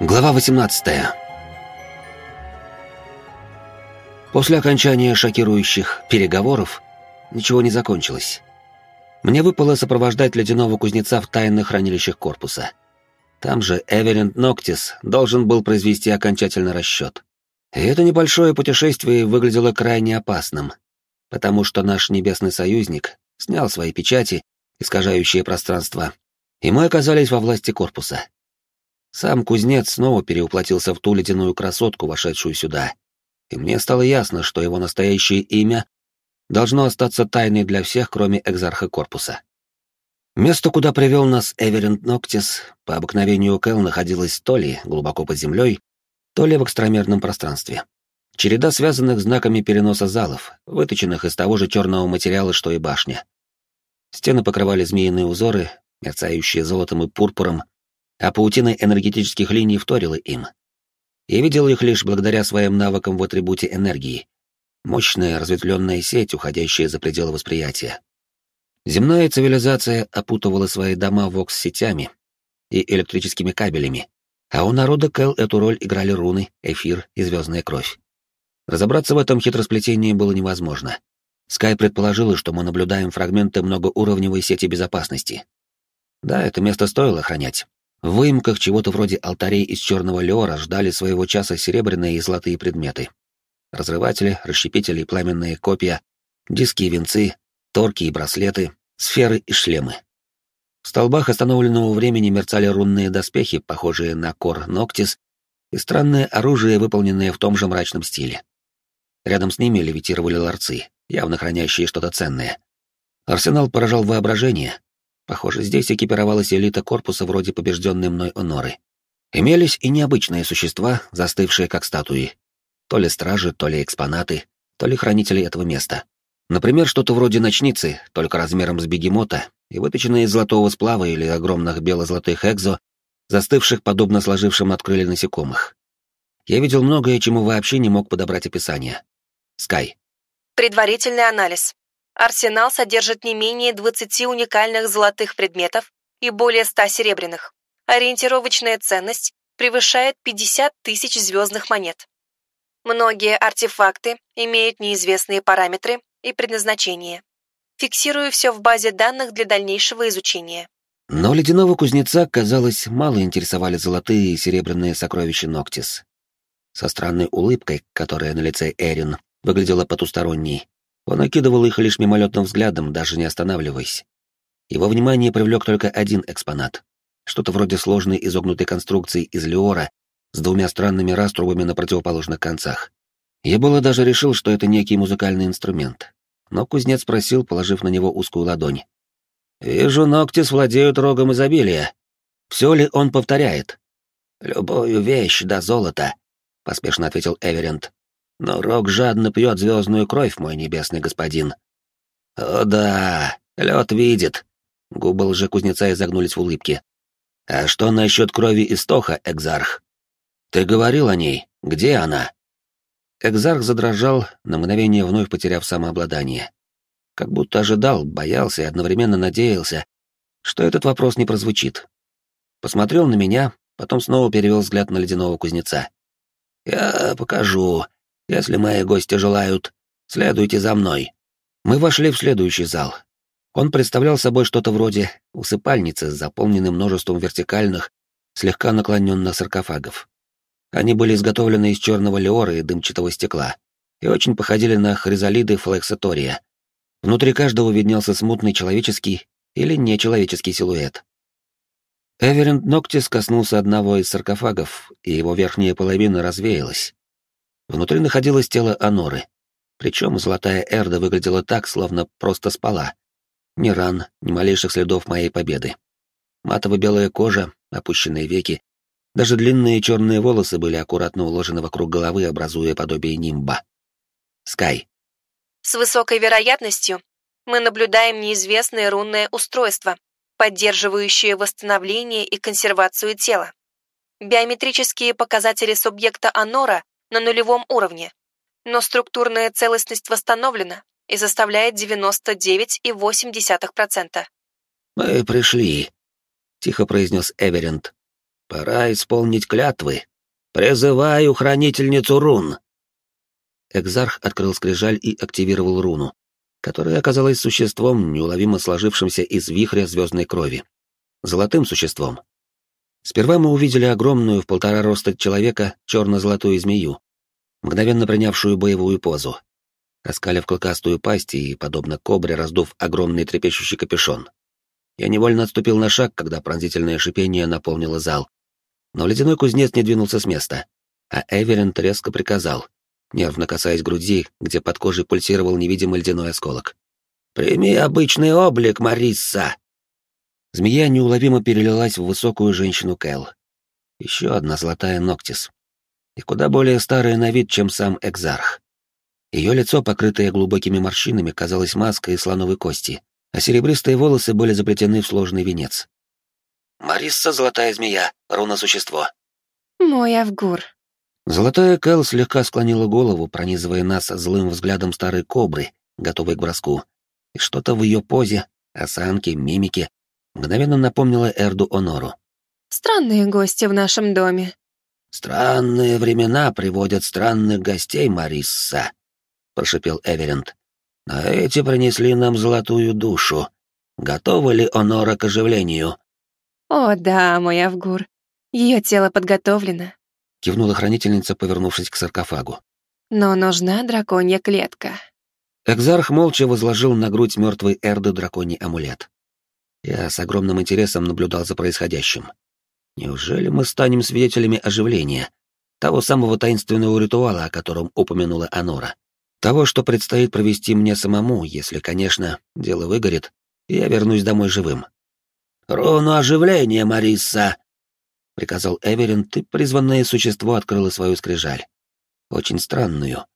Глава 18 После окончания шокирующих переговоров ничего не закончилось. Мне выпало сопровождать ледяного кузнеца в тайных хранилищах корпуса. Там же Эверент Ноктис должен был произвести окончательный расчет. И это небольшое путешествие выглядело крайне опасным, потому что наш небесный союзник снял свои печати, искажающие пространство, и мы оказались во власти корпуса. Сам кузнец снова переуплотился в ту ледяную красотку, вошедшую сюда, и мне стало ясно, что его настоящее имя должно остаться тайной для всех, кроме экзарха корпуса. Место, куда привел нас Эверент Ноктис, по обыкновению Кэл находилось то ли глубоко под землей, то ли в экстрамерном пространстве. Череда связанных знаками переноса залов, выточенных из того же черного материала, что и башня. Стены покрывали змеиные узоры, мерцающие золотом и пурпуром, а паутина энергетических линий вторила им. Я видел их лишь благодаря своим навыкам в атрибуте энергии. Мощная разветвленная сеть, уходящая за пределы восприятия. Земная цивилизация опутывала свои дома вокс-сетями и электрическими кабелями, а у народа Кэл эту роль играли руны, эфир и звездная кровь. Разобраться в этом хитросплетении было невозможно. Скай предположила, что мы наблюдаем фрагменты многоуровневой сети безопасности. Да, это место стоило охранять. В выемках чего-то вроде алтарей из черного леора ждали своего часа серебряные и золотые предметы. Разрыватели, расщепители пламенные копья, диски и венцы, торки и браслеты, сферы и шлемы. В столбах остановленного времени мерцали рунные доспехи, похожие на кор Ноктис, и странное оружие, выполненное в том же мрачном стиле. Рядом с ними левитировали ларцы, явно хранящие что-то ценное. Арсенал поражал воображение. Похоже, здесь экипировалась элита корпуса вроде побежденной мной Оноры. Имелись и необычные существа, застывшие как статуи. То ли стражи, то ли экспонаты, то ли хранители этого места. Например, что-то вроде ночницы, только размером с бегемота, и выточенные из золотого сплава или огромных бело-золотых экзо, застывших подобно сложившим от крылья насекомых. Я видел многое, чему вообще не мог подобрать описание. Скай. Предварительный анализ. Арсенал содержит не менее 20 уникальных золотых предметов и более 100 серебряных. Ориентировочная ценность превышает 50 тысяч звездных монет. Многие артефакты имеют неизвестные параметры и предназначение. Фиксирую все в базе данных для дальнейшего изучения. Но ледяного кузнеца, казалось, мало интересовали золотые и серебряные сокровища Ноктис. Со странной улыбкой, которая на лице Эрин выглядела потусторонней, он окидывал их лишь мимолетным взглядом, даже не останавливаясь. Его внимание привлек только один экспонат. Что-то вроде сложной изогнутой конструкции из леора с двумя странными раструбами на противоположных концах. Я было даже решил, что это некий музыкальный инструмент. Но кузнец спросил, положив на него узкую ладонь. «Вижу, ногти владеют рогом изобилия. Все ли он повторяет?» «Любую вещь до золота», — поспешно ответил Эверент. «Но рог жадно пьет звездную кровь, мой небесный господин». «О да, лед видит». Губы лже-кузнеца изогнулись в улыбке. «А что насчет крови истоха, Экзарх? Ты говорил о ней. Где она?» Экзарх задрожал, на мгновение вновь потеряв самообладание. Как будто ожидал, боялся и одновременно надеялся, что этот вопрос не прозвучит. Посмотрел на меня, потом снова перевел взгляд на ледяного кузнеца. «Я покажу. Если мои гости желают, следуйте за мной». Мы вошли в следующий зал. Он представлял собой что-то вроде усыпальницы, заполненной множеством вертикальных, слегка наклоненных саркофагов. Они были изготовлены из черного леора и дымчатого стекла и очень походили на хризалиды флексатория. Внутри каждого виднелся смутный человеческий или нечеловеческий силуэт. Эверент Ноктис коснулся одного из саркофагов, и его верхняя половина развеялась. Внутри находилось тело Аноры, причем золотая Эрда выглядела так, словно просто спала. Ни ран, ни малейших следов моей победы. Матово-белая кожа, опущенные веки, даже длинные черные волосы были аккуратно уложены вокруг головы, образуя подобие нимба. Скай. С высокой вероятностью мы наблюдаем неизвестное рунное устройство, поддерживающее восстановление и консервацию тела. Биометрические показатели субъекта Анора на нулевом уровне, но структурная целостность восстановлена и составляет 99,8%. «Мы пришли», — тихо произнес Эверент, пора исполнить клятвы. Призываю хранительницу рун!» Экзарх открыл скрижаль и активировал руну, которая оказалась существом, неуловимо сложившимся из вихря звездной крови. Золотым существом. Сперва мы увидели огромную в полтора роста человека черно-золотую змею, мгновенно принявшую боевую позу. Оскалив клыкастую пасть и, подобно кобре, раздув огромный трепещущий капюшон. Я невольно отступил на шаг, когда пронзительное шипение наполнило зал. Но ледяной кузнец не двинулся с места, а Эверин резко приказал — нервно касаясь груди, где под кожей пульсировал невидимый ледяной осколок. «Прими обычный облик, Марисса!» Змея неуловимо перелилась в высокую женщину Кэл. Еще одна золотая Ноктис. И куда более старая на вид, чем сам Экзарх. Ее лицо, покрытое глубокими морщинами, казалось маской из слоновой кости, а серебристые волосы были заплетены в сложный венец. «Марисса — золотая змея, руна-существо». «Мой Авгур», Золотая Кэл слегка склонила голову, пронизывая нас злым взглядом старой кобры, готовой к броску. И что-то в ее позе, осанке, мимике мгновенно напомнило Эрду Онору. «Странные гости в нашем доме». «Странные времена приводят странных гостей, Марисса», — прошепел Эверент. «Но эти принесли нам золотую душу. Готова ли Онора к оживлению?» «О да, мой Авгур. Ее тело подготовлено кивнула хранительница, повернувшись к саркофагу. Но нужна драконья клетка. Экзарх молча возложил на грудь мертвой Эрды драконий амулет. Я с огромным интересом наблюдал за происходящим. Неужели мы станем свидетелями оживления, того самого таинственного ритуала, о котором упомянула Анора? Того, что предстоит провести мне самому, если, конечно, дело выгорит, и я вернусь домой живым. «Руну оживления, Марисса!» приказал Эверин, ты призванное существо открыло свою скрижаль. Очень странную.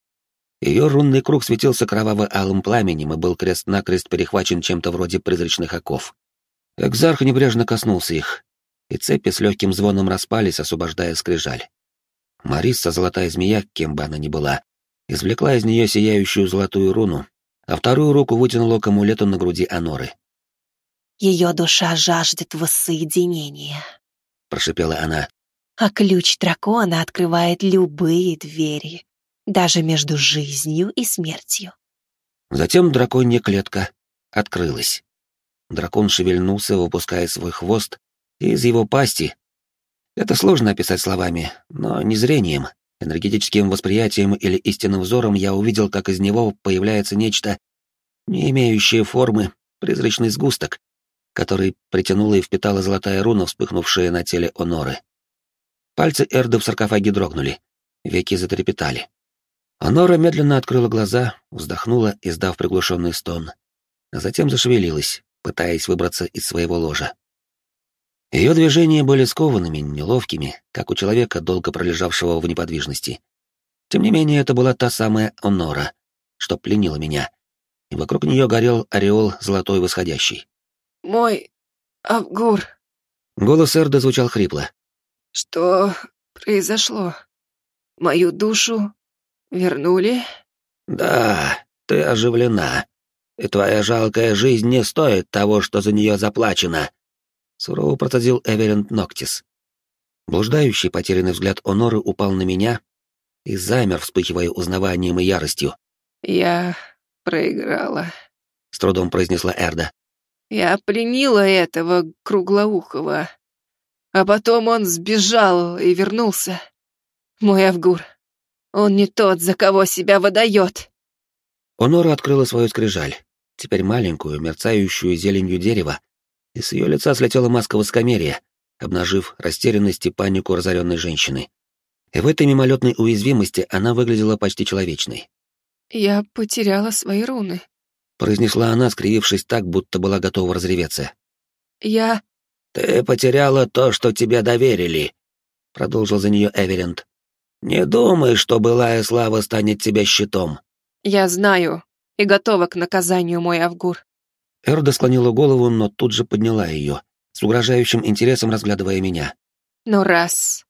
Ее рунный круг светился кроваво-алым пламенем и был крест-накрест перехвачен чем-то вроде призрачных оков. Экзарх небрежно коснулся их, и цепи с легким звоном распались, освобождая скрижаль. Мариса, золотая змея, кем бы она ни была, извлекла из нее сияющую золотую руну, а вторую руку вытянула к амулету на груди Аноры. «Ее душа жаждет воссоединения», — прошепела она. «А ключ дракона открывает любые двери, даже между жизнью и смертью». Затем драконья клетка открылась. Дракон шевельнулся, выпуская свой хвост, и из его пасти... Это сложно описать словами, но не зрением, энергетическим восприятием или истинным взором я увидел, как из него появляется нечто, не имеющее формы, призрачный сгусток, который притянула и впитала золотая руна, вспыхнувшая на теле Оноры. Пальцы Эрды в саркофаге дрогнули, веки затрепетали. Онора медленно открыла глаза, вздохнула, издав приглушенный стон, а затем зашевелилась, пытаясь выбраться из своего ложа. Ее движения были скованными, неловкими, как у человека, долго пролежавшего в неподвижности. Тем не менее, это была та самая Онора, что пленила меня, и вокруг нее горел ореол золотой восходящий. Мой Авгур. Голос Эрда звучал хрипло. Что произошло? Мою душу вернули? Да, ты оживлена. И твоя жалкая жизнь не стоит того, что за нее заплачено. Сурово процедил Эверент Ноктис. Блуждающий потерянный взгляд Оноры упал на меня и замер, вспыхивая узнаванием и яростью. «Я проиграла», — с трудом произнесла Эрда. Я пленила этого круглоухого. А потом он сбежал и вернулся. Мой Авгур. Он не тот, за кого себя выдает. Онора открыла свою скрижаль, теперь маленькую, мерцающую зеленью дерева, и с ее лица слетела маска воскомерия, обнажив растерянность и панику разоренной женщины. И в этой мимолетной уязвимости она выглядела почти человечной. «Я потеряла свои руны», произнесла она, скривившись так, будто была готова разреветься. «Я...» «Ты потеряла то, что тебе доверили», — продолжил за нее Эверент. «Не думай, что былая слава станет тебе щитом». «Я знаю и готова к наказанию, мой Авгур». Эрда склонила голову, но тут же подняла ее, с угрожающим интересом разглядывая меня. «Но раз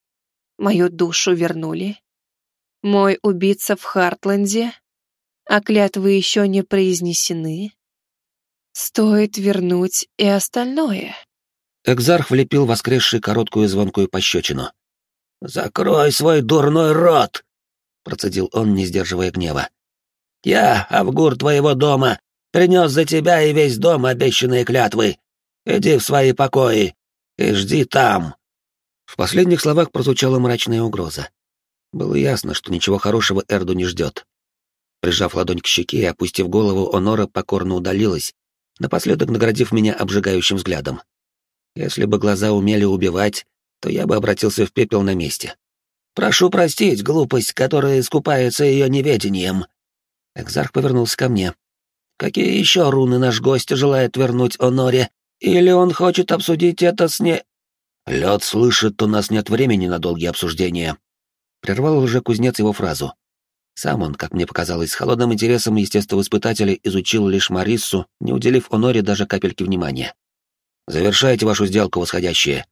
мою душу вернули, мой убийца в Хартленде а клятвы еще не произнесены, стоит вернуть и остальное. Экзарх влепил воскресший короткую звонкую пощечину. «Закрой свой дурной рот!» — процедил он, не сдерживая гнева. «Я, Авгур твоего дома, принес за тебя и весь дом обещанные клятвы. Иди в свои покои и жди там». В последних словах прозвучала мрачная угроза. Было ясно, что ничего хорошего Эрду не ждет. Прижав ладонь к щеке и опустив голову, Онора покорно удалилась, напоследок наградив меня обжигающим взглядом. Если бы глаза умели убивать, то я бы обратился в пепел на месте. «Прошу простить глупость, которая искупается ее неведением». Экзарх повернулся ко мне. «Какие еще руны наш гость желает вернуть Оноре? Или он хочет обсудить это с не...» «Лед слышит, у нас нет времени на долгие обсуждения», Прервал уже кузнец его фразу. Сам он, как мне показалось, с холодным интересом естествоиспытателя изучил лишь Мариссу, не уделив Оноре даже капельки внимания. «Завершайте вашу сделку, восходящие.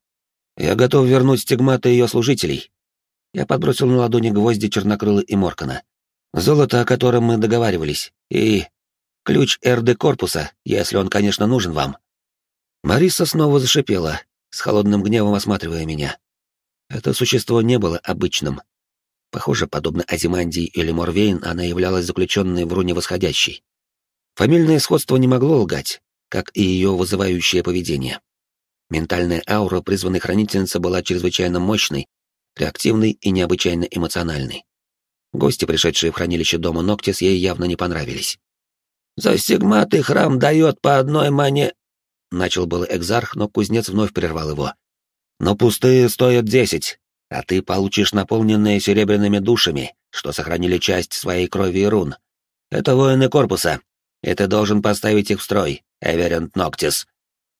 Я готов вернуть стигматы ее служителей». Я подбросил на ладони гвозди Чернокрылы и Моркана. Золото, о котором мы договаривались, и ключ РД корпуса, если он, конечно, нужен вам. Мариса снова зашипела, с холодным гневом осматривая меня. Это существо не было обычным, Похоже, подобно Азимандии или Морвейн, она являлась заключенной в руне восходящей. Фамильное сходство не могло лгать, как и ее вызывающее поведение. Ментальная аура призванной хранительницы была чрезвычайно мощной, реактивной и необычайно эмоциональной. Гости, пришедшие в хранилище дома Ноктис, ей явно не понравились. «За стигматы храм дает по одной мане...» Начал был экзарх, но кузнец вновь прервал его. «Но пустые стоят десять а ты получишь наполненные серебряными душами, что сохранили часть своей крови и рун. Это воины корпуса, и ты должен поставить их в строй, Эверент Ноктис.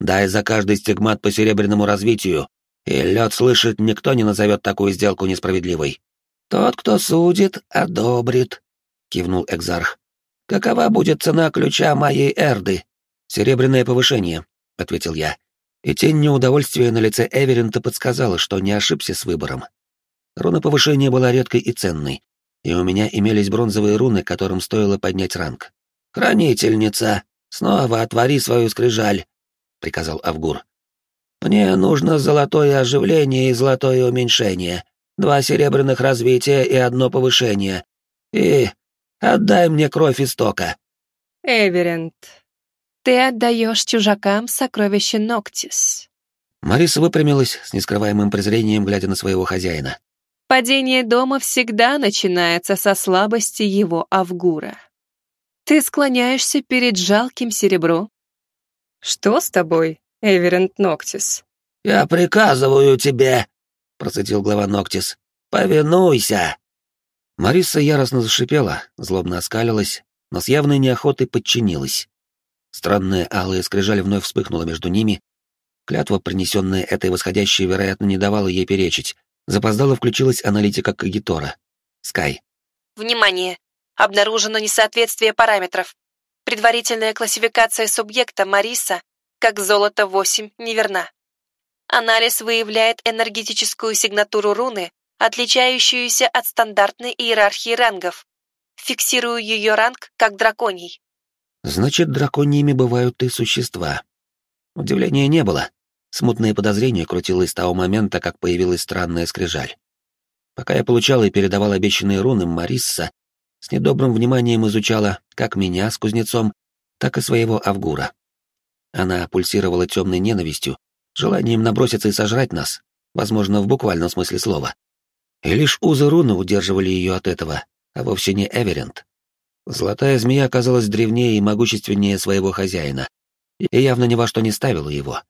Дай за каждый стигмат по серебряному развитию, и лед слышит, никто не назовет такую сделку несправедливой. Тот, кто судит, одобрит, кивнул Экзарх. Какова будет цена ключа моей Эрды? Серебряное повышение, ответил я и тень неудовольствия на лице Эверинта подсказала, что не ошибся с выбором. Руна повышения была редкой и ценной, и у меня имелись бронзовые руны, которым стоило поднять ранг. «Хранительница, снова отвори свою скрижаль», — приказал Авгур. «Мне нужно золотое оживление и золотое уменьшение, два серебряных развития и одно повышение. И отдай мне кровь истока». «Эверент, ты отдаешь чужакам сокровище Ноктис. Мариса выпрямилась с нескрываемым презрением, глядя на своего хозяина. Падение дома всегда начинается со слабости его Авгура. Ты склоняешься перед жалким серебром. Что с тобой, Эверент Ноктис? Я приказываю тебе, процедил глава Ноктис. Повинуйся. Мариса яростно зашипела, злобно оскалилась, но с явной неохотой подчинилась. Странная алая скрижаль вновь вспыхнула между ними. Клятва, принесенная этой восходящей, вероятно, не давала ей перечить. Запоздало включилась аналитика Кагитора. Скай. Внимание! Обнаружено несоответствие параметров. Предварительная классификация субъекта Мариса как золото-8 неверна. Анализ выявляет энергетическую сигнатуру руны, отличающуюся от стандартной иерархии рангов. Фиксирую ее ранг как драконий. Значит, драконьими бывают и существа. Удивления не было. Смутное подозрение крутилось с того момента, как появилась странная скрижаль. Пока я получал и передавал обещанные руны, Марисса с недобрым вниманием изучала как меня с кузнецом, так и своего Авгура. Она пульсировала темной ненавистью, желанием наброситься и сожрать нас, возможно, в буквальном смысле слова. И лишь узы руны удерживали ее от этого, а вовсе не Эверент. Золотая змея оказалась древнее и могущественнее своего хозяина, и явно ни во что не ставила его.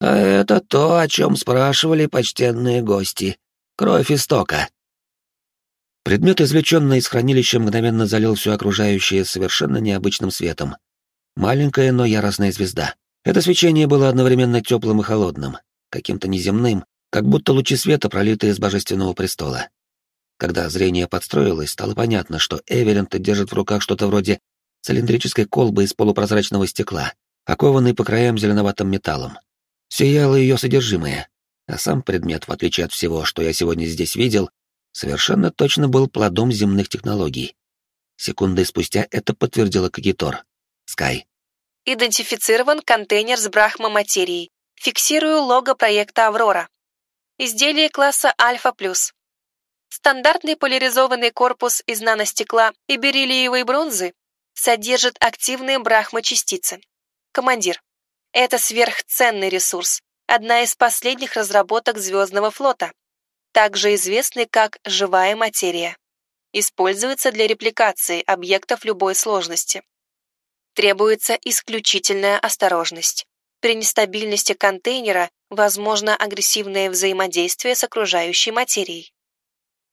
«А это то, о чем спрашивали почтенные гости. Кровь истока». Предмет, извлеченный из хранилища, мгновенно залил все окружающее совершенно необычным светом. Маленькая, но яростная звезда. Это свечение было одновременно теплым и холодным, каким-то неземным, как будто лучи света, пролитые из божественного престола. Когда зрение подстроилось, стало понятно, что Эверент держит в руках что-то вроде цилиндрической колбы из полупрозрачного стекла, окованной по краям зеленоватым металлом. Сияло ее содержимое, а сам предмет, в отличие от всего, что я сегодня здесь видел, совершенно точно был плодом земных технологий. Секунды спустя это подтвердила Кагитор. Скай. Идентифицирован контейнер с брахма-материей. Фиксирую лого проекта «Аврора». Изделие класса Альфа+. Стандартный поляризованный корпус из наностекла и бериллиевой бронзы содержит активные брахма-частицы. Командир. Это сверхценный ресурс, одна из последних разработок Звездного флота, также известный как живая материя. Используется для репликации объектов любой сложности. Требуется исключительная осторожность. При нестабильности контейнера возможно агрессивное взаимодействие с окружающей материей.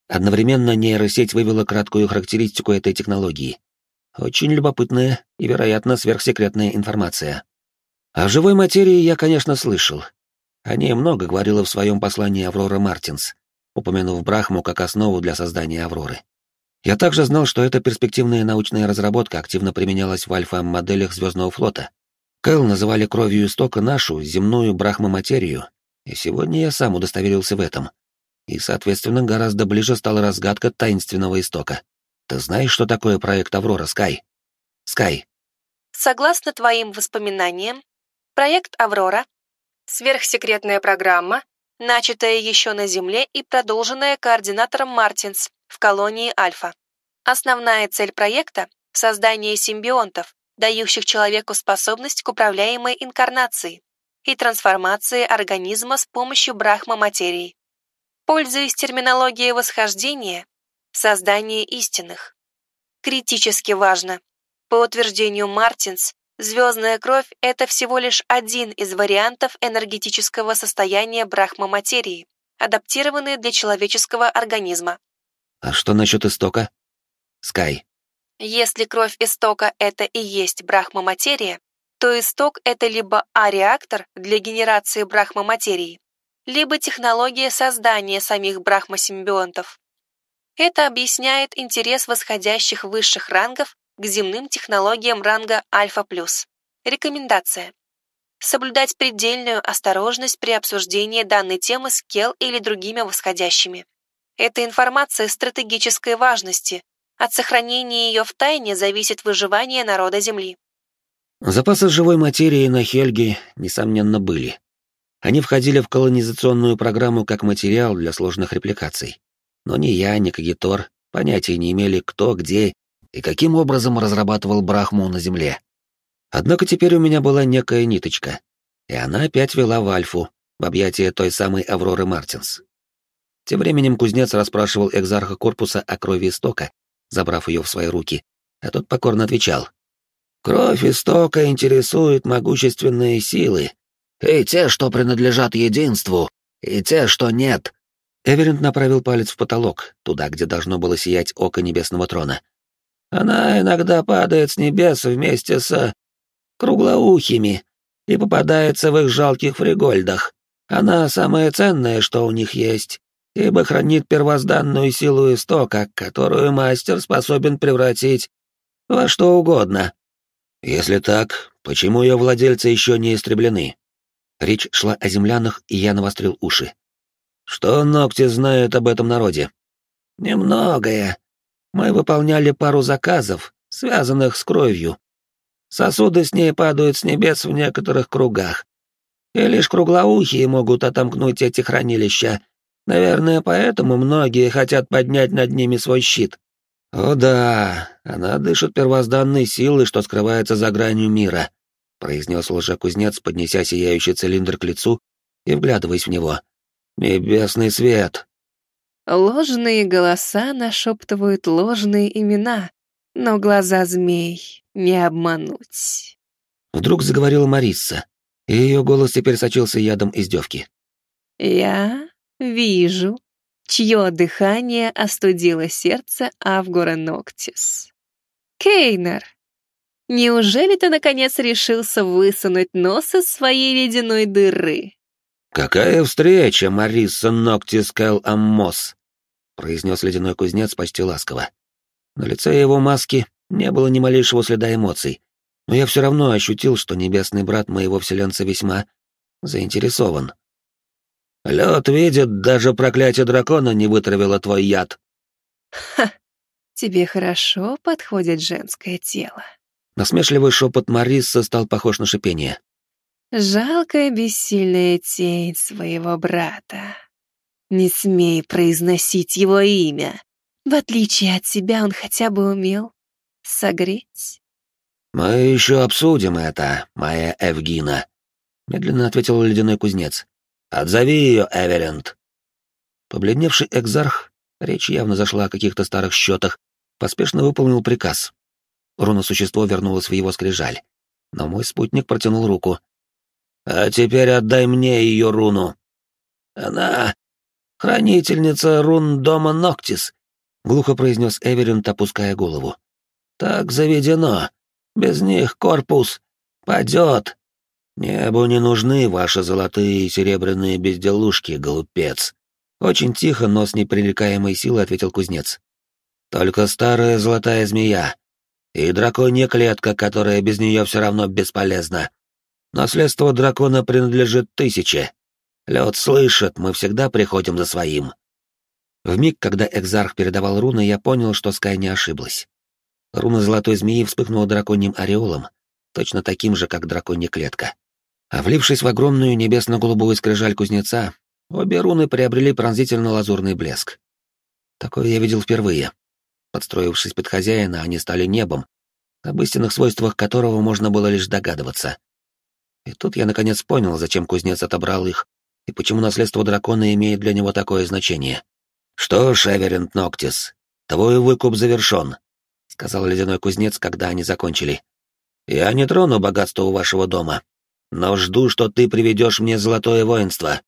Одновременно нейросеть вывела краткую характеристику этой технологии. Очень любопытная и, вероятно, сверхсекретная информация. О живой материи я, конечно, слышал. О ней много говорила в своем послании Аврора Мартинс, упомянув Брахму как основу для создания Авроры. Я также знал, что эта перспективная научная разработка активно применялась в альфа-моделях Звездного флота. Кэл называли кровью истока нашу, земную брахма-материю, и сегодня я сам удостоверился в этом. И, соответственно, гораздо ближе стала разгадка таинственного истока. Ты знаешь, что такое проект Аврора, Скай? Скай. Согласно твоим воспоминаниям, проект Аврора — сверхсекретная программа, начатая еще на Земле и продолженная координатором Мартинс в колонии Альфа. Основная цель проекта — создание симбионтов, дающих человеку способность к управляемой инкарнации и трансформации организма с помощью брахма-материи. Пользуясь терминологией восхождения, создание истинных. Критически важно. По утверждению Мартинс, звездная кровь — это всего лишь один из вариантов энергетического состояния брахма-материи, адаптированный для человеческого организма. А что насчет истока? Скай. Если кровь истока — это и есть брахма-материя, то исток — это либо А-реактор для генерации брахма-материи, либо технология создания самих брахма-симбионтов. Это объясняет интерес восходящих высших рангов к земным технологиям ранга Альфа+. Рекомендация. Соблюдать предельную осторожность при обсуждении данной темы с Кел или другими восходящими. Эта информация стратегической важности. От сохранения ее в тайне зависит выживание народа Земли. Запасы живой материи на Хельге, несомненно, были. Они входили в колонизационную программу как материал для сложных репликаций. Но ни я, ни Кагитор понятия не имели, кто, где и каким образом разрабатывал Брахму на Земле. Однако теперь у меня была некая ниточка, и она опять вела в Альфу, в объятия той самой Авроры Мартинс. Тем временем кузнец расспрашивал экзарха корпуса о крови истока, забрав ее в свои руки, а тот покорно отвечал. «Кровь истока интересует могущественные силы, и те, что принадлежат единству, и те, что нет. Эверент направил палец в потолок, туда, где должно было сиять око небесного трона. Она иногда падает с небес вместе с круглоухими и попадается в их жалких фригольдах. Она самое ценное, что у них есть, ибо хранит первозданную силу истока, которую мастер способен превратить во что угодно. Если так, почему ее владельцы еще не истреблены? Речь шла о землянах, и я навострил уши. Что ногти знают об этом народе? Немногое. Мы выполняли пару заказов, связанных с кровью. Сосуды с ней падают с небес в некоторых кругах. И лишь круглоухие могут отомкнуть эти хранилища. Наверное, поэтому многие хотят поднять над ними свой щит. О да, она дышит первозданной силой, что скрывается за гранью мира произнес лжекузнец, поднеся сияющий цилиндр к лицу и вглядываясь в него. «Небесный свет!» Ложные голоса нашептывают ложные имена, но глаза змей не обмануть. Вдруг заговорила Марисса, и ее голос теперь сочился ядом издевки. «Я вижу, чье дыхание остудило сердце Авгора Ноктис. Кейнер, Неужели ты, наконец, решился высунуть нос из своей ледяной дыры?» «Какая встреча, Мариса Ноктис Кэл Аммос!» — произнес ледяной кузнец почти ласково. На лице его маски не было ни малейшего следа эмоций, но я все равно ощутил, что небесный брат моего вселенца весьма заинтересован. «Лед видит, даже проклятие дракона не вытравило твой яд». «Ха, тебе хорошо подходит женское тело». Насмешливый шепот Марисса стал похож на шипение. Жалкая бессильная тень своего брата. Не смей произносить его имя. В отличие от себя, он хотя бы умел согреть. «Мы еще обсудим это, моя Эвгина», — медленно ответил ледяной кузнец. «Отзови ее, Эверент». Побледневший экзарх, речь явно зашла о каких-то старых счетах, поспешно выполнил приказ. Руна-существо вернулось в его скрижаль, но мой спутник протянул руку. «А теперь отдай мне ее руну. Она «Хранительница рун дома Ноктис», — глухо произнес Эверинт, опуская голову. «Так заведено. Без них корпус падет. Небу не нужны ваши золотые и серебряные безделушки, голубец». Очень тихо, но с непререкаемой силой ответил кузнец. «Только старая золотая змея и драконья клетка, которая без нее все равно бесполезна. Наследство дракона принадлежит тысяче, Лед слышит, мы всегда приходим за своим. В миг, когда Экзарх передавал руны, я понял, что Скай не ошиблась. Руна золотой змеи вспыхнула драконьим ореолом, точно таким же, как драконья клетка. А влившись в огромную небесно-голубую скрижаль кузнеца, обе руны приобрели пронзительно-лазурный блеск. Такое я видел впервые. Подстроившись под хозяина, они стали небом, об истинных свойствах которого можно было лишь догадываться. И тут я наконец понял, зачем кузнец отобрал их и почему наследство дракона имеет для него такое значение. «Что ж, Эверент Ноктис, твой выкуп завершен», — сказал ледяной кузнец, когда они закончили. «Я не трону богатство вашего дома, но жду, что ты приведешь мне золотое воинство.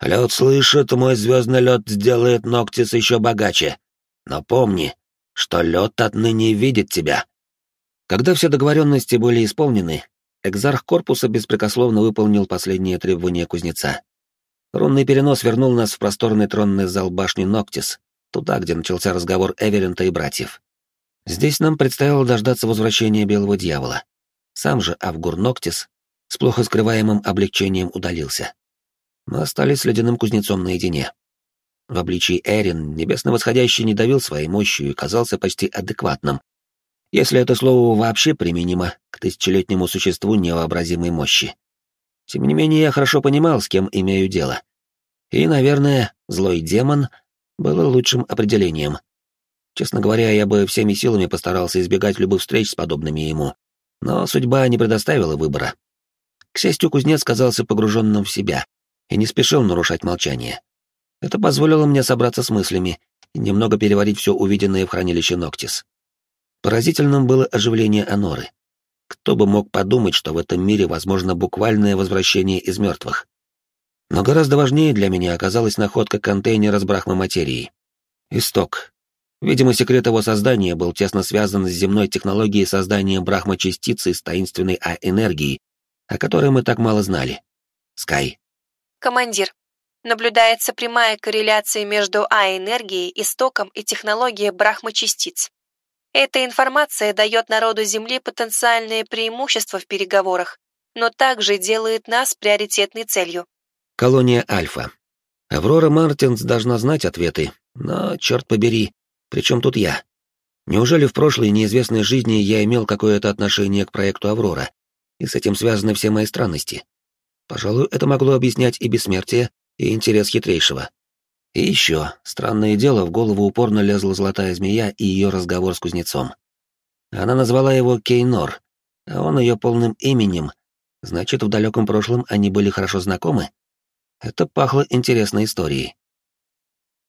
Лед слышит, мой звездный лед сделает Ноктис еще богаче. Но помни, что лед отныне видит тебя». Когда все договоренности были исполнены, экзарх корпуса беспрекословно выполнил последнее требование кузнеца. Рунный перенос вернул нас в просторный тронный зал башни Ноктис, туда, где начался разговор Эверента и братьев. Здесь нам предстояло дождаться возвращения Белого Дьявола. Сам же Авгур Ноктис с плохо скрываемым облегчением удалился. Мы остались с ледяным кузнецом наедине. В обличии Эрин небесно восходящий не давил своей мощью и казался почти адекватным, если это слово вообще применимо к тысячелетнему существу невообразимой мощи. Тем не менее, я хорошо понимал, с кем имею дело. И, наверное, злой демон было лучшим определением. Честно говоря, я бы всеми силами постарался избегать любых встреч с подобными ему. Но судьба не предоставила выбора. К счастью, кузнец казался погруженным в себя и не спешил нарушать молчание. Это позволило мне собраться с мыслями и немного переварить все увиденное в хранилище Ноктис. Поразительным было оживление Аноры. Кто бы мог подумать, что в этом мире возможно буквальное возвращение из мертвых. Но гораздо важнее для меня оказалась находка контейнера с брахмоматерией. Исток. Видимо, секрет его создания был тесно связан с земной технологией создания брахмачастицы с таинственной А-энергией, о которой мы так мало знали. Скай. Командир, наблюдается прямая корреляция между А-энергией, истоком и технологией брахмачастиц. Эта информация дает народу Земли потенциальные преимущества в переговорах, но также делает нас приоритетной целью. Колония Альфа. Аврора Мартинс должна знать ответы, но, черт побери, при чем тут я? Неужели в прошлой неизвестной жизни я имел какое-то отношение к проекту Аврора, и с этим связаны все мои странности? Пожалуй, это могло объяснять и бессмертие, и интерес хитрейшего. И еще, странное дело, в голову упорно лезла золотая змея и ее разговор с кузнецом. Она назвала его Кейнор, а он ее полным именем. Значит, в далеком прошлом они были хорошо знакомы? Это пахло интересной историей.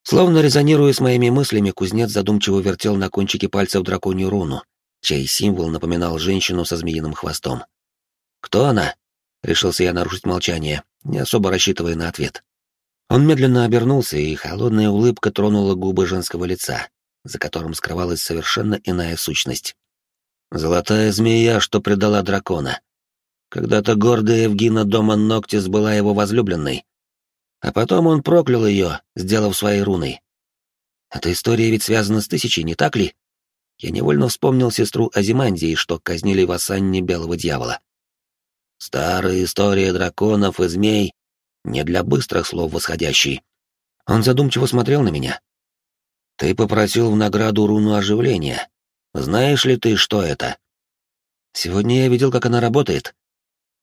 Словно резонируя с моими мыслями, кузнец задумчиво вертел на кончике пальцев драконью руну, чей символ напоминал женщину со змеиным хвостом. «Кто она?» — решился я нарушить молчание, не особо рассчитывая на ответ. Он медленно обернулся, и холодная улыбка тронула губы женского лица, за которым скрывалась совершенно иная сущность. Золотая змея, что предала дракона. Когда-то гордая Евгина дома Ноктис была его возлюбленной. А потом он проклял ее, сделав своей руной. Эта история ведь связана с тысячей, не так ли? Я невольно вспомнил сестру Азимандии, что казнили в Ассанне белого дьявола. Старая история драконов и змей не для быстрых слов восходящий. Он задумчиво смотрел на меня. «Ты попросил в награду руну оживления. Знаешь ли ты, что это?» «Сегодня я видел, как она работает».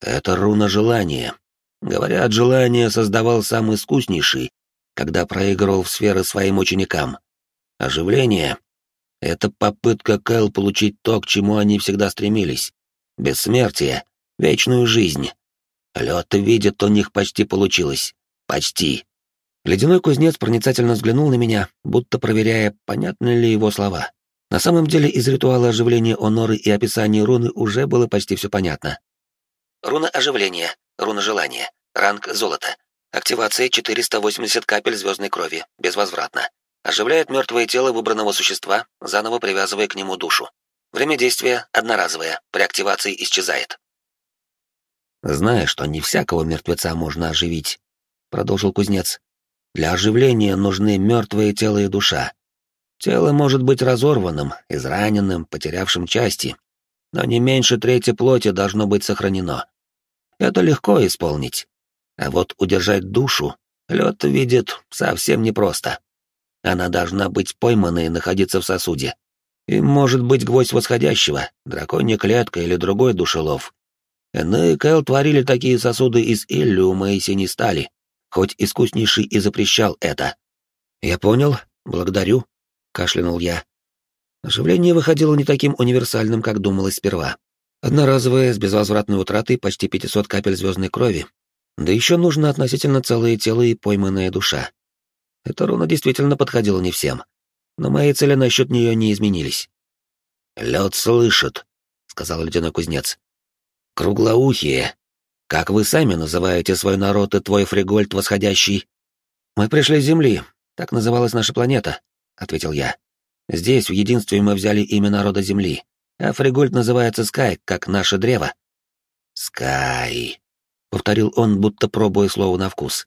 Это руна желания. Говорят, желание создавал сам искуснейший, когда проигрывал в сферы своим ученикам. Оживление — это попытка Кэл получить то, к чему они всегда стремились. Бессмертие, вечную жизнь. Лед видит, у них почти получилось. Почти. Ледяной кузнец проницательно взглянул на меня, будто проверяя, понятны ли его слова. На самом деле из ритуала оживления Оноры и описания руны уже было почти все понятно. Руна оживления, руна желания, ранг золота. Активация 480 капель звездной крови, безвозвратно. Оживляет мертвое тело выбранного существа, заново привязывая к нему душу. Время действия одноразовое, при активации исчезает. «Знаешь, что не всякого мертвеца можно оживить», — продолжил кузнец. «Для оживления нужны мертвое тело и душа. Тело может быть разорванным, израненным, потерявшим части, но не меньше трети плоти должно быть сохранено. Это легко исполнить. А вот удержать душу лед видит совсем непросто. Она должна быть поймана и находиться в сосуде. И может быть гвоздь восходящего, драконья клетка или другой душелов. Иные Кэл творили такие сосуды из иллюма и синей стали, хоть искуснейший и запрещал это. «Я понял, благодарю», — кашлянул я. Оживление выходило не таким универсальным, как думалось сперва. Одноразовое, с безвозвратной утратой почти 500 капель звездной крови. Да еще нужно относительно целое тело и пойманная душа. Эта руна действительно подходила не всем. Но мои цели насчет нее не изменились. «Лед слышит», — сказал ледяной кузнец. «Круглоухие. Как вы сами называете свой народ и твой фригольд восходящий?» «Мы пришли с Земли. Так называлась наша планета», — ответил я. «Здесь, в единстве, мы взяли имя народа Земли а Фригольд называется Скай, как наше древо». «Скай», — повторил он, будто пробуя слово на вкус.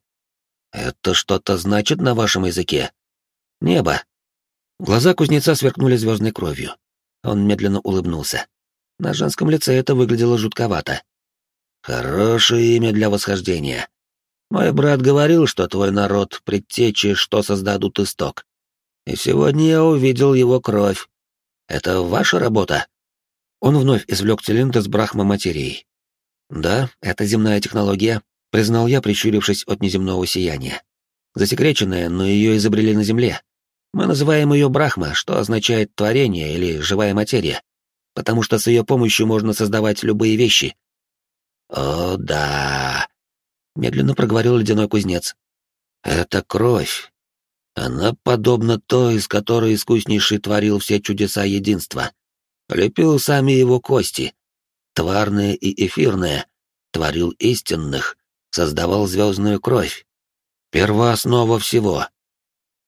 «Это что-то значит на вашем языке?» «Небо». Глаза кузнеца сверкнули звездной кровью. Он медленно улыбнулся. На женском лице это выглядело жутковато. «Хорошее имя для восхождения. Мой брат говорил, что твой народ — предтечи, что создадут исток. И сегодня я увидел его кровь. Это ваша работа?» Он вновь извлек цилиндр с брахма-материей. «Да, это земная технология», — признал я, прищурившись от неземного сияния. «Засекреченная, но ее изобрели на Земле. Мы называем ее Брахма, что означает творение или живая материя, потому что с ее помощью можно создавать любые вещи». «О, да», — медленно проговорил ледяной кузнец. «Это кровь. Она подобна той, из которой искуснейший творил все чудеса единства. Лепил сами его кости, тварные и эфирные, творил истинных, создавал звездную кровь. Первооснова всего.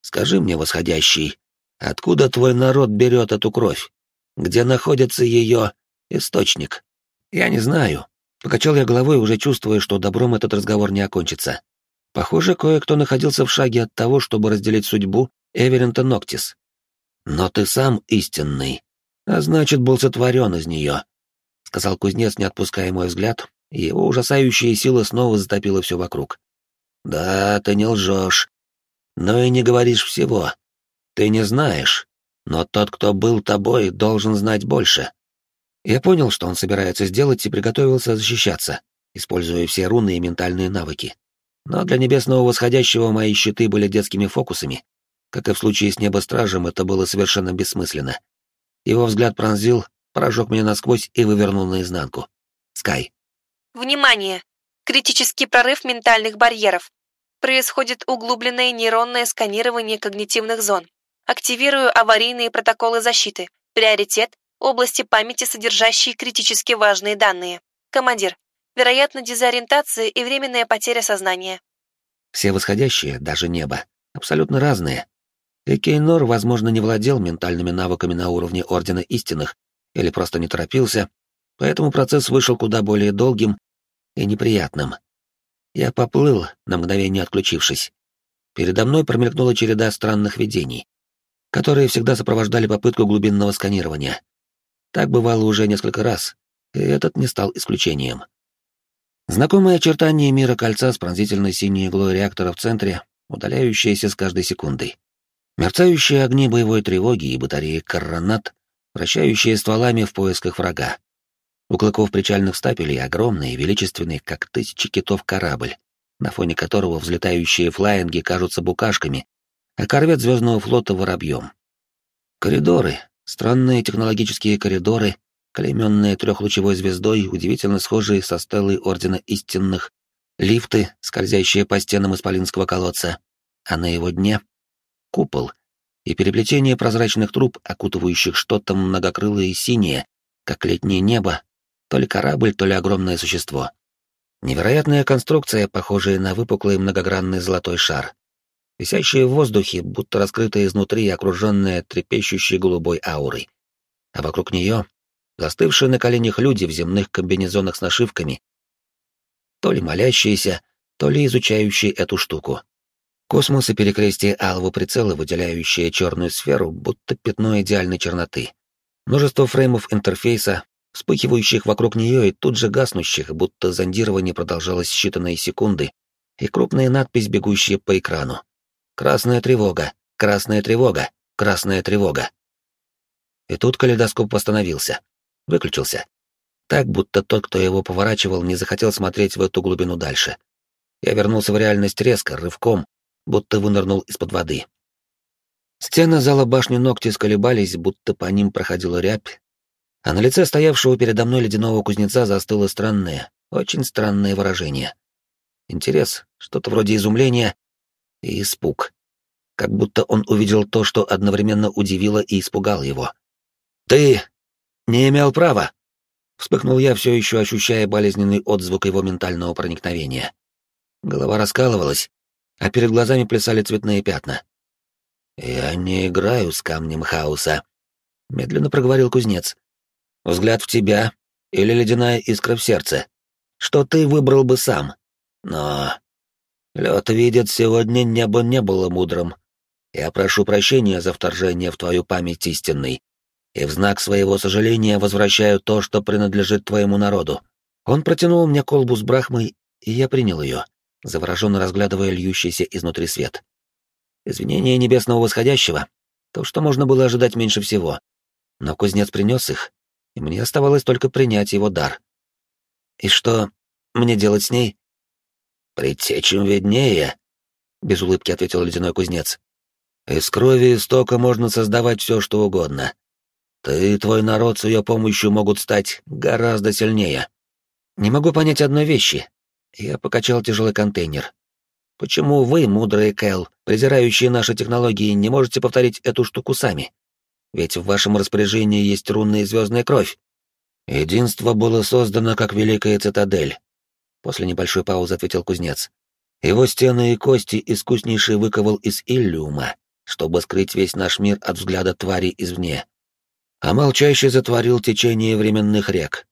Скажи мне, восходящий, откуда твой народ берет эту кровь? Где находится ее источник? Я не знаю. Покачал я головой, уже чувствуя, что добром этот разговор не окончится. Похоже, кое-кто находился в шаге от того, чтобы разделить судьбу Эверента Ноктис. Но ты сам истинный, а значит, был сотворен из нее», — сказал кузнец, не отпуская мой взгляд, и его ужасающая сила снова затопила все вокруг. «Да, ты не лжешь, но и не говоришь всего. Ты не знаешь, но тот, кто был тобой, должен знать больше». Я понял, что он собирается сделать, и приготовился защищаться, используя все руны и ментальные навыки. Но для небесного восходящего мои щиты были детскими фокусами. Как и в случае с небостражем, это было совершенно бессмысленно. Его взгляд пронзил, прожег меня насквозь и вывернул наизнанку. Скай. Внимание! Критический прорыв ментальных барьеров. Происходит углубленное нейронное сканирование когнитивных зон. Активирую аварийные протоколы защиты. Приоритет — области памяти, содержащие критически важные данные. Командир. Вероятно, дезориентация и временная потеря сознания. Все восходящие, даже небо, абсолютно разные, и Кейнор, возможно, не владел ментальными навыками на уровне Ордена Истинных или просто не торопился, поэтому процесс вышел куда более долгим и неприятным. Я поплыл, на мгновение отключившись. Передо мной промелькнула череда странных видений, которые всегда сопровождали попытку глубинного сканирования. Так бывало уже несколько раз, и этот не стал исключением. Знакомые очертания мира кольца с пронзительной синей иглой реактора в центре, удаляющиеся с каждой секундой. Мерцающие огни боевой тревоги и батареи коронат, вращающие стволами в поисках врага. У клыков причальных стапелей огромный, величественный, как тысячи китов корабль, на фоне которого взлетающие флаинги кажутся букашками, а корвет Звездного флота — воробьем. Коридоры, странные технологические коридоры, клейменные трехлучевой звездой, удивительно схожие со стелой Ордена Истинных, лифты, скользящие по стенам исполинского колодца, а на его дне — купол и переплетение прозрачных труб, окутывающих что-то многокрылое и синее, как летнее небо, то ли корабль, то ли огромное существо. Невероятная конструкция, похожая на выпуклый многогранный золотой шар, висящая в воздухе, будто раскрытая изнутри и окруженная трепещущей голубой аурой. А вокруг нее застывшие на коленях люди в земных комбинезонах с нашивками, то ли молящиеся, то ли изучающие эту штуку. Космос и перекрестие алого прицела, выделяющие черную сферу, будто пятно идеальной черноты. Множество фреймов интерфейса, вспыхивающих вокруг нее и тут же гаснущих, будто зондирование продолжалось считанные секунды, и крупная надпись, бегущая по экрану. «Красная тревога! Красная тревога! Красная тревога!» И тут калейдоскоп остановился. Выключился. Так, будто тот, кто его поворачивал, не захотел смотреть в эту глубину дальше. Я вернулся в реальность резко, рывком, будто вынырнул из-под воды. Стены зала башни ногти сколебались, будто по ним проходила рябь, а на лице стоявшего передо мной ледяного кузнеца застыло странное, очень странное выражение. Интерес, что-то вроде изумления и испуг. Как будто он увидел то, что одновременно удивило и испугало его. «Ты не имел права!» Вспыхнул я, все еще ощущая болезненный отзвук его ментального проникновения. Голова раскалывалась, а перед глазами плясали цветные пятна. «Я не играю с камнем хаоса», — медленно проговорил кузнец. Взгляд в тебя или ледяная искра в сердце. Что ты выбрал бы сам? Но... Лед видит, сегодня небо не было мудрым. Я прошу прощения за вторжение в твою память истинной, и в знак своего сожаления возвращаю то, что принадлежит твоему народу. Он протянул мне колбу с брахмой, и я принял ее, завороженно разглядывая льющийся изнутри свет. Извинения небесного восходящего — то, что можно было ожидать меньше всего. Но кузнец принес их, и мне оставалось только принять его дар. И что мне делать с ней? «Предтечем виднее», — без улыбки ответил ледяной кузнец. «Из крови истока можно создавать все, что угодно. Ты и твой народ с ее помощью могут стать гораздо сильнее. Не могу понять одной вещи. Я покачал тяжелый контейнер. Почему вы, мудрые Кэл, презирающие наши технологии, не можете повторить эту штуку сами? Ведь в вашем распоряжении есть рунная звездная кровь. Единство было создано как великая цитадель. После небольшой паузы ответил кузнец. Его стены и кости искуснейший выковал из иллюма, чтобы скрыть весь наш мир от взгляда твари извне. А молчащий затворил течение временных рек.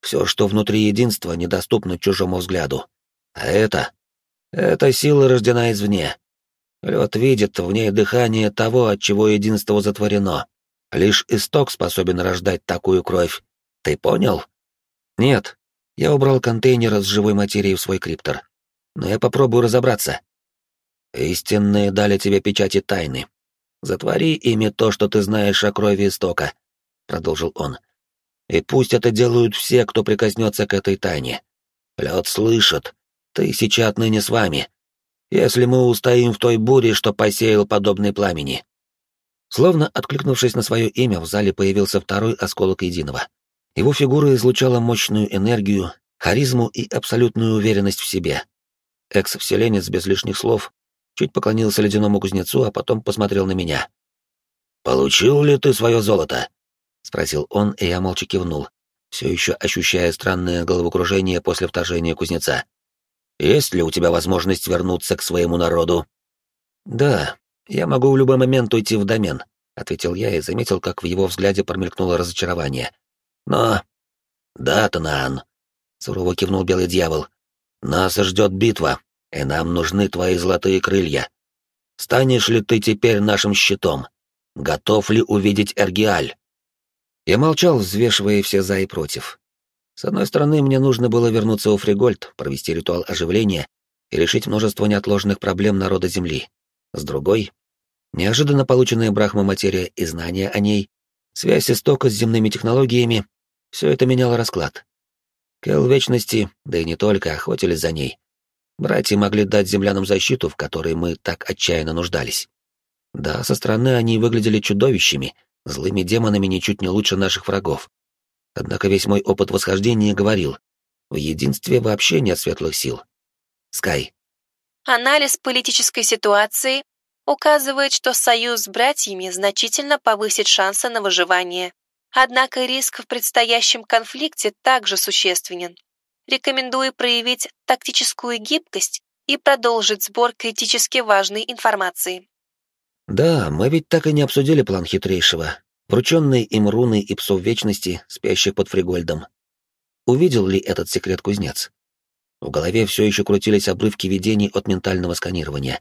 Все, что внутри единства, недоступно чужому взгляду. А это... Эта сила рождена извне. Лед видит в ней дыхание того, от чего единство затворено. Лишь исток способен рождать такую кровь. Ты понял? Нет. Я убрал контейнер с живой материей в свой криптор. Но я попробую разобраться. Истинные дали тебе печати тайны. Затвори ими то, что ты знаешь о крови истока, продолжил он. И пусть это делают все, кто прикоснется к этой тайне. Лед слышит. Тысячи отныне с вами. Если мы устоим в той буре, что посеял подобный пламени. Словно откликнувшись на свое имя, в зале появился второй осколок единого. Его фигура излучала мощную энергию, харизму и абсолютную уверенность в себе. Экс-вселенец без лишних слов чуть поклонился ледяному кузнецу, а потом посмотрел на меня. «Получил ли ты свое золото?» — спросил он, и я молча кивнул, все еще ощущая странное головокружение после вторжения кузнеца. «Есть ли у тебя возможность вернуться к своему народу?» «Да, «Я могу в любой момент уйти в домен», — ответил я и заметил, как в его взгляде промелькнуло разочарование. «Но...» «Да, Танаан», — сурово кивнул белый дьявол. «Нас ждет битва, и нам нужны твои золотые крылья. Станешь ли ты теперь нашим щитом? Готов ли увидеть Эргиаль?» Я молчал, взвешивая все за и против. С одной стороны, мне нужно было вернуться в Фригольд, провести ритуал оживления и решить множество неотложных проблем народа Земли. С другой, неожиданно полученная Брахма материя и знания о ней, связь истока с земными технологиями, Все это меняло расклад. Кэл Вечности, да и не только, охотились за ней. Братья могли дать землянам защиту, в которой мы так отчаянно нуждались. Да, со стороны они выглядели чудовищами, злыми демонами ничуть не лучше наших врагов. Однако весь мой опыт восхождения говорил, в единстве вообще нет светлых сил. Скай. Анализ политической ситуации указывает, что союз с братьями значительно повысит шансы на выживание. Однако риск в предстоящем конфликте также существенен. Рекомендую проявить тактическую гибкость и продолжить сбор критически важной информации. Да, мы ведь так и не обсудили план хитрейшего. Врученные им руны и псов вечности, спящих под Фригольдом. Увидел ли этот секрет кузнец? В голове все еще крутились обрывки видений от ментального сканирования.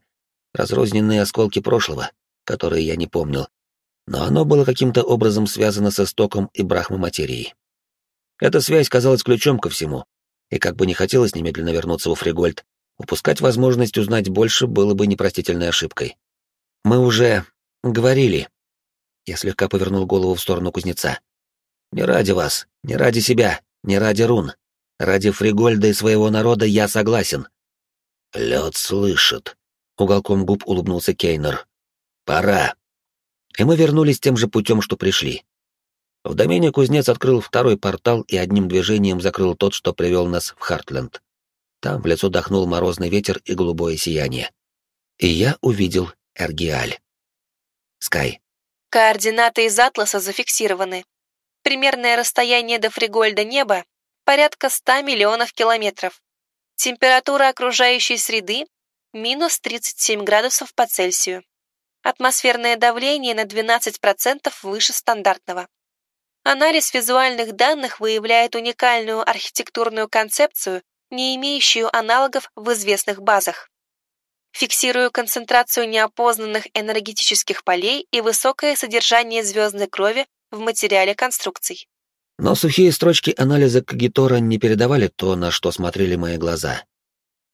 Разрозненные осколки прошлого, которые я не помнил, но оно было каким-то образом связано со стоком и брахмой материи. Эта связь казалась ключом ко всему, и как бы не хотелось немедленно вернуться во Фригольд, упускать возможность узнать больше было бы непростительной ошибкой. Мы уже говорили. Я слегка повернул голову в сторону кузнеца. Не ради вас, не ради себя, не ради рун. Ради Фригольда и своего народа я согласен. Лед слышит. Уголком губ улыбнулся Кейнер. Пора и мы вернулись тем же путем, что пришли. В домене кузнец открыл второй портал и одним движением закрыл тот, что привел нас в Хартленд. Там в лицо дохнул морозный ветер и голубое сияние. И я увидел Эргиаль. Скай. Координаты из атласа зафиксированы. Примерное расстояние до Фригольда неба — порядка 100 миллионов километров. Температура окружающей среды — минус 37 градусов по Цельсию. Атмосферное давление на 12% выше стандартного. Анализ визуальных данных выявляет уникальную архитектурную концепцию, не имеющую аналогов в известных базах. Фиксирую концентрацию неопознанных энергетических полей и высокое содержание звездной крови в материале конструкций. Но сухие строчки анализа Кагитора не передавали то, на что смотрели мои глаза.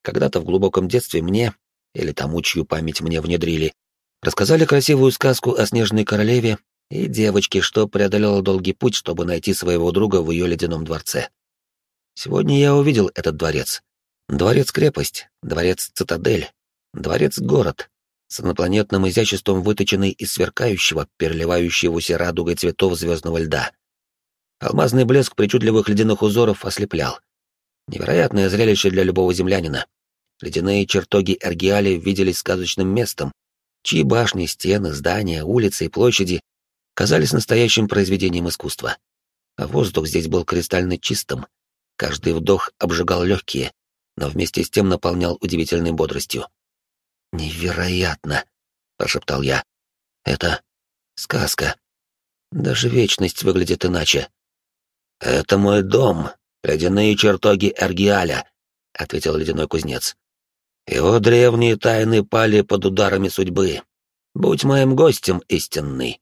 Когда-то в глубоком детстве мне, или тому, чью память мне внедрили, Рассказали красивую сказку о снежной королеве и девочке, что преодолела долгий путь, чтобы найти своего друга в ее ледяном дворце. Сегодня я увидел этот дворец. Дворец-крепость, дворец-цитадель, дворец-город, с инопланетным изяществом выточенный из сверкающего, переливающегося радугой цветов звездного льда. Алмазный блеск причудливых ледяных узоров ослеплял. Невероятное зрелище для любого землянина. Ледяные чертоги Эргиали виделись сказочным местом, чьи башни, стены, здания, улицы и площади казались настоящим произведением искусства. А воздух здесь был кристально чистым, каждый вдох обжигал легкие, но вместе с тем наполнял удивительной бодростью. «Невероятно!» — прошептал я. «Это сказка. Даже вечность выглядит иначе». «Это мой дом, ледяные чертоги Эргиаля», — ответил ледяной кузнец. Его древние тайны пали под ударами судьбы. Будь моим гостем истинный.